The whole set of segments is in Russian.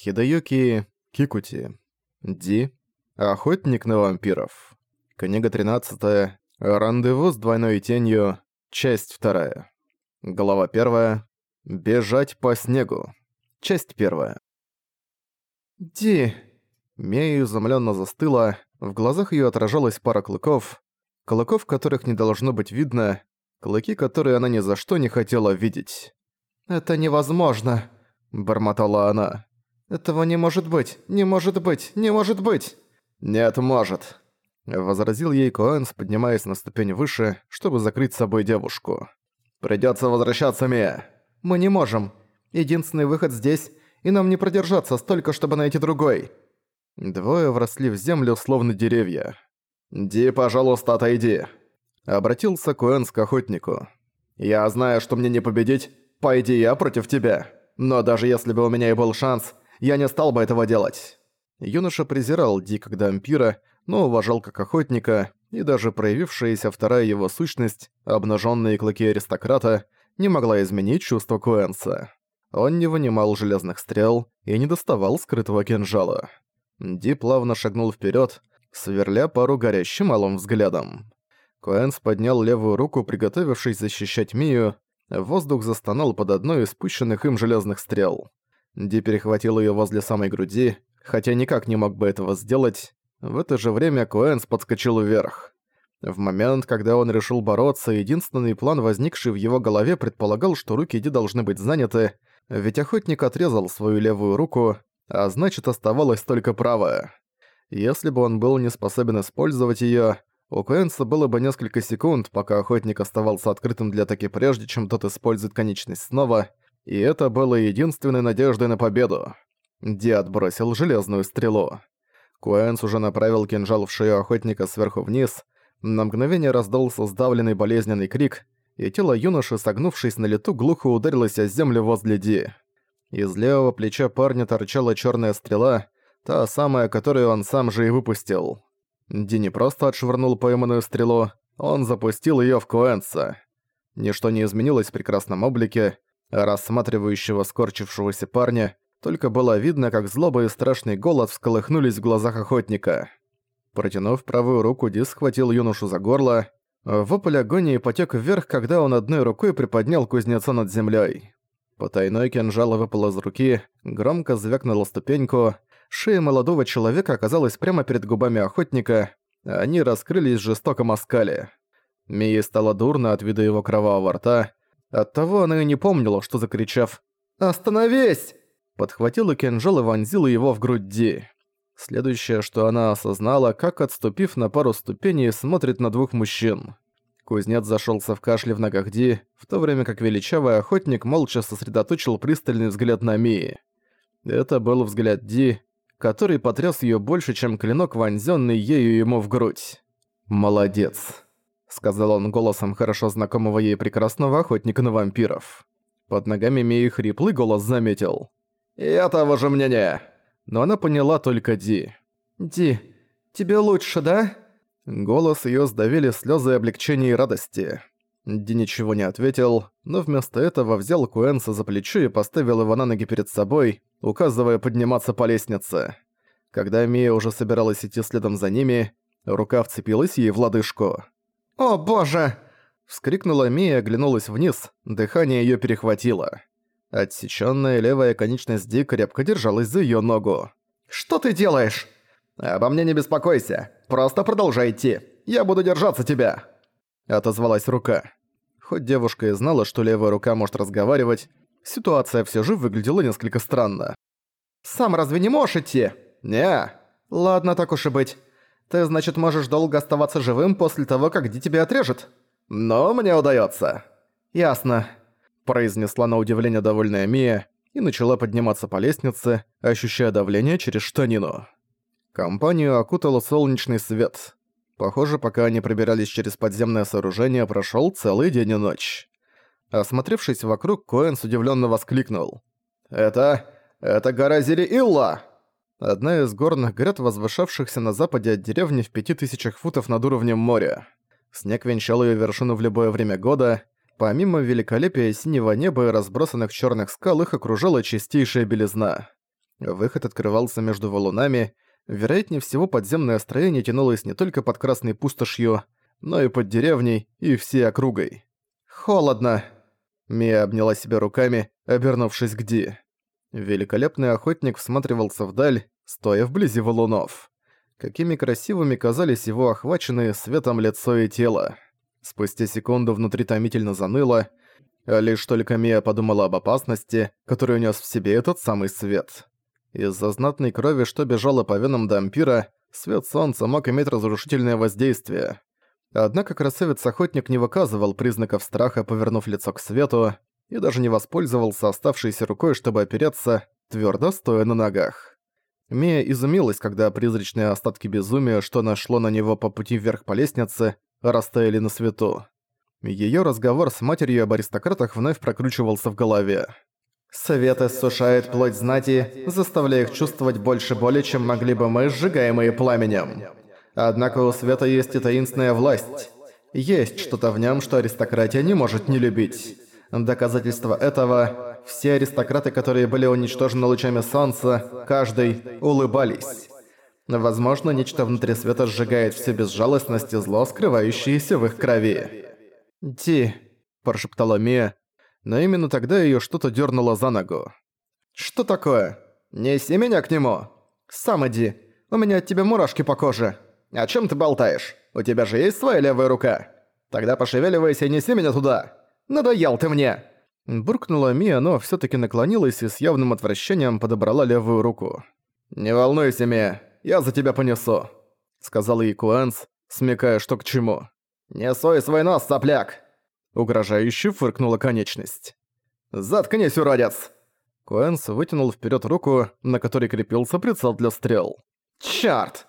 Хидаюки Кикути. Ди. Охотник на вампиров. Книга 13. Рандеву с двойной тенью. Часть 2. Глава 1. Бежать по снегу. Часть 1. «Ди!» Мия изумленно застыла, в глазах ее отражалась пара клыков, клыков, которых не должно быть видно, клыки, которые она ни за что не хотела видеть. «Это невозможно!» – бормотала она. «Этого не может быть! Не может быть! Не может быть!» «Нет, может!» Возразил ей Коэнс, поднимаясь на ступень выше, чтобы закрыть собой девушку. «Придётся возвращаться, Мия!» «Мы не можем. Единственный выход здесь, и нам не продержаться столько, чтобы найти другой». Двое вросли в землю, словно деревья. «Ди, пожалуйста, отойди!» Обратился Коэнс к охотнику. «Я знаю, что мне не победить, пойди я против тебя. Но даже если бы у меня и был шанс, я не стал бы этого делать». Юноша презирал Ди как дампира, но уважал как охотника, и даже проявившаяся вторая его сущность, обнаженные клыки аристократа, не могла изменить чувство Куэнса. Он не вынимал железных стрел и не доставал скрытого кинжала. Ди плавно шагнул вперед, сверля пару горящим малым взглядом. Куэнс поднял левую руку, приготовившись защищать Мию, воздух застонал под одной из спущенных им железных стрел. Ди перехватил ее возле самой груди, хотя никак не мог бы этого сделать. В это же время Куэнс подскочил вверх. В момент, когда он решил бороться, единственный план, возникший в его голове, предполагал, что руки Ди должны быть заняты, ведь охотник отрезал свою левую руку, а значит оставалась только правая. Если бы он был не способен использовать её, у Куэнса было бы несколько секунд, пока охотник оставался открытым для атаки прежде, чем тот использует конечность снова, и это было единственной надеждой на победу. Ди отбросил железную стрелу. Куэнс уже направил кинжал в шею охотника сверху вниз, на мгновение раздался сдавленный болезненный крик, и тело юноши, согнувшись на лету, глухо ударилось о землю возле Ди. Из левого плеча парня торчала черная стрела, та самая, которую он сам же и выпустил. Ди не просто отшвырнул пойманную стрелу, он запустил ее в Куэнса. Ничто не изменилось в прекрасном облике, рассматривающего скорчившегося парня, только было видно, как злоба и страшный голод всколыхнулись в глазах охотника. Протянув правую руку, Ди схватил юношу за горло. Вопль агонии потек вверх, когда он одной рукой приподнял кузнеца над землей. Потайной кинжал выпал из руки, громко звякнула ступеньку. Шея молодого человека оказалась прямо перед губами охотника, они раскрылись в жестоком оскале. Мии стало дурно от вида его кровавого рта, Оттого она и не помнила, что закричав «Остановись!» подхватила кинжал и вонзила его в грудь Ди. Следующее, что она осознала, как, отступив на пару ступеней, смотрит на двух мужчин. Кузнец зашелся в кашле в ногах Ди, в то время как величавый охотник молча сосредоточил пристальный взгляд на Мии. Это был взгляд Ди, который потряс ее больше, чем клинок, вонзенный ею ему в грудь. «Молодец», — сказал он голосом хорошо знакомого ей прекрасного охотника на вампиров. Под ногами Мии хриплый голос заметил. «Я того же мнения!» Но она поняла только Ди. «Ди, тебе лучше, да?» Голос её сдавили слёзы облегчения и радости. Ди ничего не ответил, но вместо этого взял Куэнса за плечо и поставил его на ноги перед собой, указывая подниматься по лестнице. Когда Мия уже собиралась идти следом за ними, рука вцепилась ей в лодыжку. «О боже!» Вскрикнула Мия и оглянулась вниз, дыхание её перехватило. Отсечённая левая конечность Ди крепко держалась за её ногу. «Что ты делаешь?» «Обо мне не беспокойся. Просто продолжай идти. Я буду держаться тебя!» Отозвалась рука. Хоть девушка и знала, что левая рука может разговаривать, ситуация всё же выглядела несколько странно. «Сам разве не можешь идти?» «Не». «Ладно, так уж и быть. Ты, значит, можешь долго оставаться живым после того, как Ди тебя отрежет? Но мне удается. Ясно. Произнесла на удивление довольная Мия и начала подниматься по лестнице, ощущая давление через штанину. Компанию окутал солнечный свет. Похоже, пока они пробирались через подземное сооружение, прошел целый день и ночь. Осмотревшись вокруг, Коэн удивленно воскликнул. «Это... это гора Зири-Илла!» Одна из горных гряд, возвышавшихся на западе от деревни в пяти тысячах футов над уровнем моря. Снег венчал ее вершину в любое время года. Помимо великолепия синего неба и разбросанных черных скал, их окружала чистейшая белизна. Выход открывался между валунами, вероятнее всего подземное строение тянулось не только под красной пустошью, но и под деревней и всей округой. «Холодно!» Мия обняла себя руками, обернувшись к Ди. Великолепный охотник всматривался вдаль, стоя вблизи валунов. Какими красивыми казались его охваченные светом лицо и тело. Спустя секунду внутри томительно заныло, а лишь только Мия подумала об опасности, которую нес в себе этот самый свет. Из-за знатной крови, что бежала по венам Дампира, свет солнца мог иметь разрушительное воздействие. Однако красавец-охотник не выказывал признаков страха, повернув лицо к свету, и даже не воспользовался оставшейся рукой, чтобы опереться, твердо стоя на ногах. Мия изумилась, когда призрачные остатки безумия, что нашло на него по пути вверх по лестнице, растаяли на свету. Её разговор с матерью об аристократах вновь прокручивался в голове. «Совет иссушает плоть знати, заставляя их чувствовать больше боли, чем могли бы мы, сжигаемые пламенем. Однако у света есть и таинственная власть. Есть что-то в нем, что аристократия не может не любить. Доказательство этого – все аристократы, которые были уничтожены лучами солнца, каждый улыбались. Возможно, нечто внутри света сжигает всю безжалостность и зло, скрывающееся в их крови. «Ди», – прошептала Мия, но именно тогда её что-то дёрнуло за ногу. «Что такое? Неси меня к нему! Сам иди, у меня от тебя мурашки по коже. О чём ты болтаешь? У тебя же есть своя левая рука? Тогда пошевеливайся и неси меня туда!» Надоел ты мне!» Буркнула Мия, но всё-таки наклонилась и с явным отвращением подобрала левую руку. «Не волнуйся, Мия, я за тебя понесу», — сказал ей Куэнс, смекая, что к чему. «Не сой свой нос, сопляк!» Угрожающе фыркнула конечность. «Заткнись, уродец!» Куэнс вытянул вперед руку, на которой крепился прицел для стрел. «Чёрт!»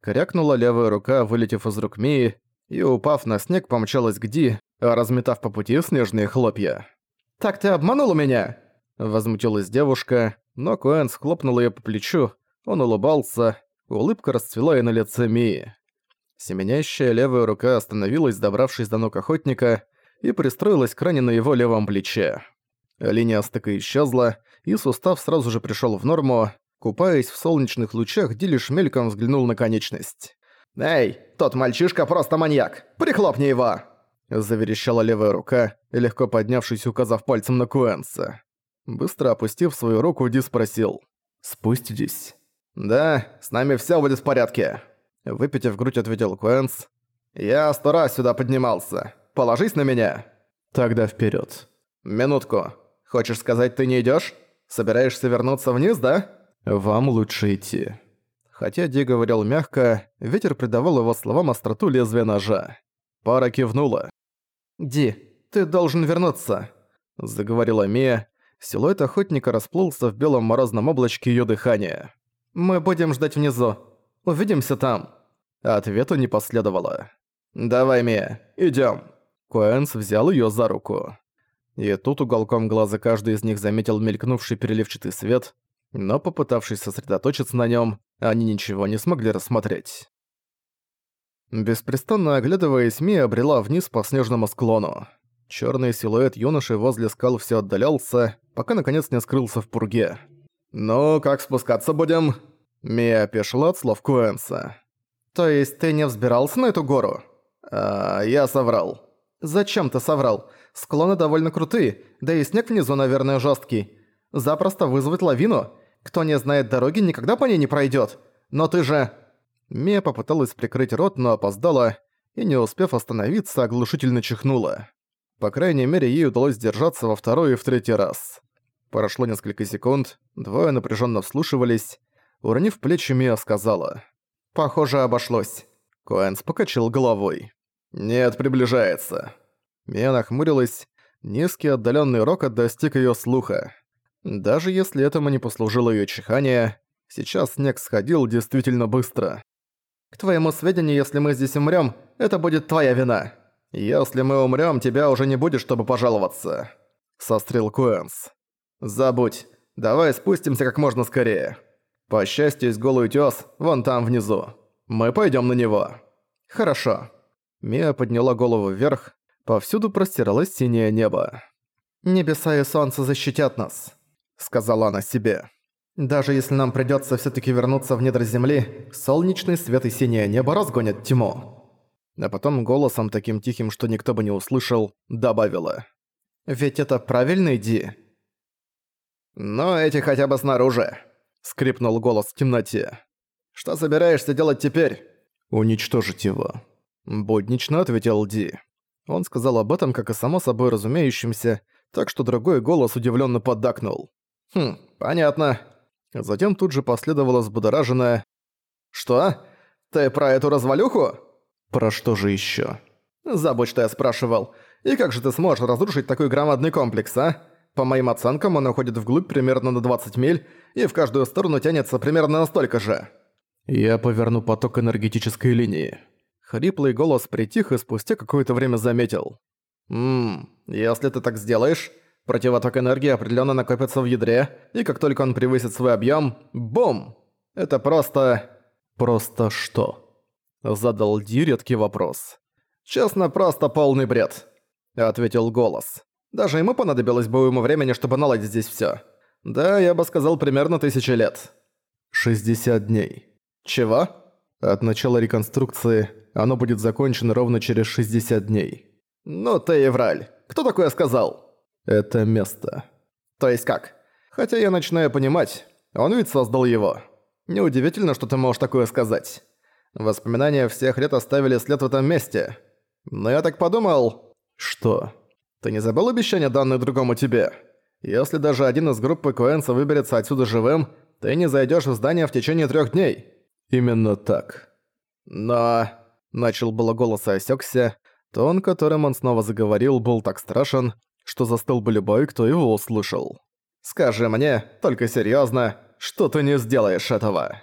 Крякнула левая рука, вылетев из рук Мии, и, упав на снег, помчалась к Ди, разметав по пути снежные хлопья. «Так ты обманула меня!» Возмутилась девушка, но Куэн схлопнул её по плечу, он улыбался, улыбка расцвела и на лице Мии. Семенящая левая рука остановилась, добравшись до ног охотника, и пристроилась к ране на его левом плече. Линия стыка исчезла, и сустав сразу же пришёл в норму. Купаясь в солнечных лучах, Ди лишь мельком взглянул на конечность. «Эй, тот мальчишка просто маньяк! Прихлопни его!» Заверещала левая рука, легко поднявшись, указав пальцем на Куэнса. Быстро опустив свою руку, Ди спросил. «Спуститесь». «Да, с нами всё будет в порядке». Выпитив грудь, ответил Куэнс. «Я сто раз сюда поднимался. Положись на меня». «Тогда вперёд». «Минутку. Хочешь сказать, ты не идёшь? Собираешься вернуться вниз, да?» «Вам лучше идти». Хотя Ди говорил мягко, ветер придавал его словам остроту лезвия ножа. Пара кивнула. «Ди, ты должен вернуться», — заговорила Мия. Силуэт охотника расплылся в белом морозном облачке её дыхания. «Мы будем ждать внизу. Увидимся там». Ответа не последовало. «Давай, Мия, идём». Куэнс взял её за руку. И тут уголком глаза каждый из них заметил мелькнувший переливчатый свет, но попытавшись сосредоточиться на нём, они ничего не смогли рассмотреть. Беспрестанно оглядываясь, Мия обрела вниз по снежному склону. Чёрный силуэт юноши возле скал всё отдалялся, пока наконец не скрылся в пурге. «Ну, как спускаться будем?» Мия опешила от слов Куэнса. «То есть ты не взбирался на эту гору?» «А, я соврал». «Зачем ты соврал? Склоны довольно крутые, да и снег внизу, наверное, жёсткий. Запросто вызвать лавину. Кто не знает дороги, никогда по ней не пройдёт. Но ты же...» Мия попыталась прикрыть рот, но опоздала, и не успев остановиться, оглушительно чихнула. По крайней мере, ей удалось держаться во второй и в третий раз. Прошло несколько секунд, двое напряженно вслушивались. Уронив плечи, Мия сказала. «Похоже, обошлось». Куэнс покачал головой. «Нет, приближается». Мия нахмурилась. Низкий отдаленный рокот достиг ее слуха. Даже если этому не послужило ее чихание, сейчас снег сходил действительно быстро. К твоему сведению, если мы здесь умрём, это будет твоя вина. Если мы умрём, тебя уже не будет, чтобы пожаловаться. Сострил Куэнс. Забудь. Давай спустимся как можно скорее. По счастью, есть голый утёс, вон там внизу. Мы пойдём на него. Хорошо. Мия подняла голову вверх. Повсюду простиралось синее небо. «Небеса и солнце защитят нас», — сказала она себе. Даже если нам придётся всё-таки вернуться в недра земли, солнечный свет и синее небо разгонят тьму». А потом голосом таким тихим, что никто бы не услышал, добавила. «Ведь это правильный Ди?» «Но эти хотя бы снаружи», — скрипнул голос в темноте. «Что собираешься делать теперь?» «Уничтожить его», — буднично ответил Ди. Он сказал об этом, как и само собой разумеющимся, так что другой голос удивленно поддакнул. «Хм, понятно». Затем тут же последовало взбудораженное «Что? Ты про эту развалюху?» «Про что же еще? «Забудь, что я спрашивал. И как же ты сможешь разрушить такой громадный комплекс, а? По моим оценкам, он уходит вглубь примерно на 20 миль, и в каждую сторону тянется примерно настолько же». «Я поверну поток энергетической линии». Хриплый голос притих и спустя какое-то время заметил. «Ммм, если ты так сделаешь, противоток энергии определенно накопится в ядре, и как только он превысит свой объем, бум! Это просто... Просто что? Задал Ди редкий вопрос. Честно, просто полный бред, ответил голос. Даже ему понадобилось бы ему времени, чтобы наладить здесь все. Да, я бы сказал, примерно тысячи лет. 60 дней. Чего? От начала реконструкции оно будет закончено ровно через 60 дней. «Ну ты и враль. Кто такое сказал?» «Это место». «То есть как? Хотя я начинаю понимать. Он ведь создал его. Неудивительно, что ты можешь такое сказать. Воспоминания всех лет оставили след в этом месте. Но я так подумал...» «Что? Ты не забыл обещание, данное другому тебе? Если даже один из группы Куэнса выберется отсюда живым, ты не зайдешь в здание в течение трех дней». «Именно так». «Но...» Начал было голос и осёкся. Тон, которым он снова заговорил, был так страшен, что застыл бы любой, кто его услышал. «Скажи мне, только серьёзно, что ты не сделаешь этого?»